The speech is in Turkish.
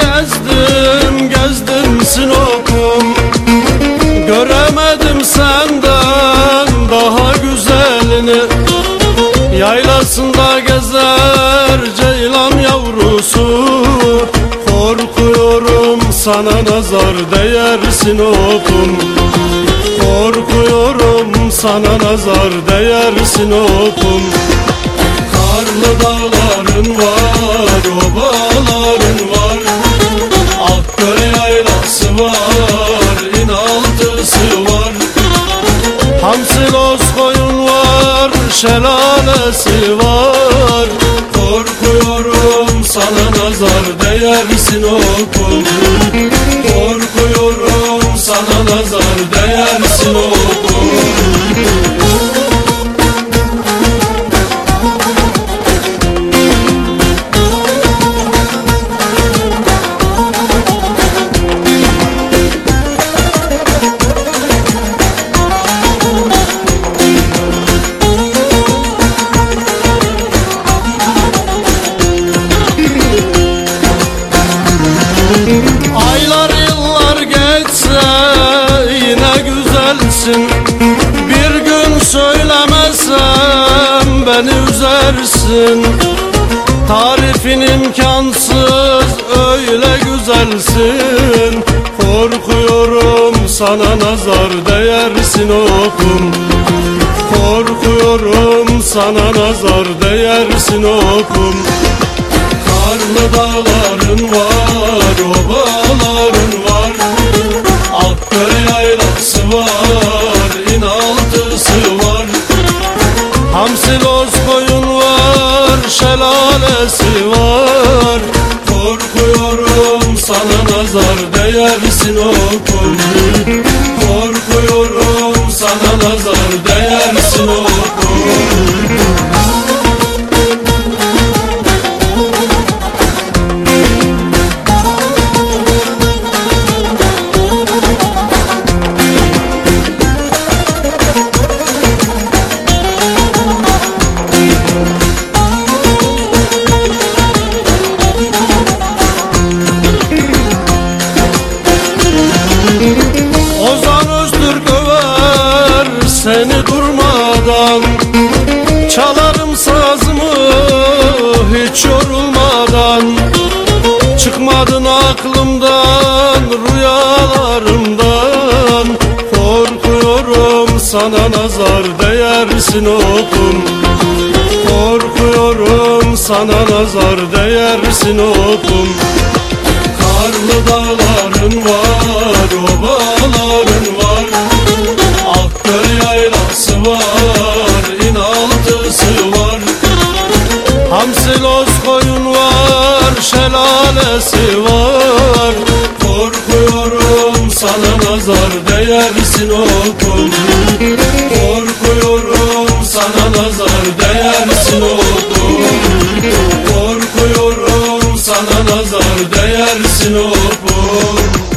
gezdim gezdim Sinop'um. Göremedim senden daha güzelini. Yaylasında gezer ceylan yavrusu. Korkuyorum sana nazar değer Sinop'um. Korkuyorum sana nazar değer Sinop'um. Karlı dağların var obalar. Şelalesi var. Korkuyorum sana nazar değersin okum Korkuyorum sana nazar değersin okum güzelsin Bir gün söylemezsem beni üzersin. Tarifin imkansız öyle güzelsin. Korkuyorum sana nazar değersin okum Korkuyorum sana nazar değersin okum Karlı dağların var, obaların var. Akköy yaylası var, nazar değersin okum Korkuyorum sana nazar seni durmadan Çalarım sazımı hiç yorulmadan Çıkmadın aklımdan rüyalarımdan Korkuyorum sana nazar değersin okum Korkuyorum sana nazar değersin okum Karlı dağların var, obaların şelalesi var. Korkuyorum sana nazar değersin okum Korkuyorum sana nazar değersin okum Korkuyorum sana nazar değersin okum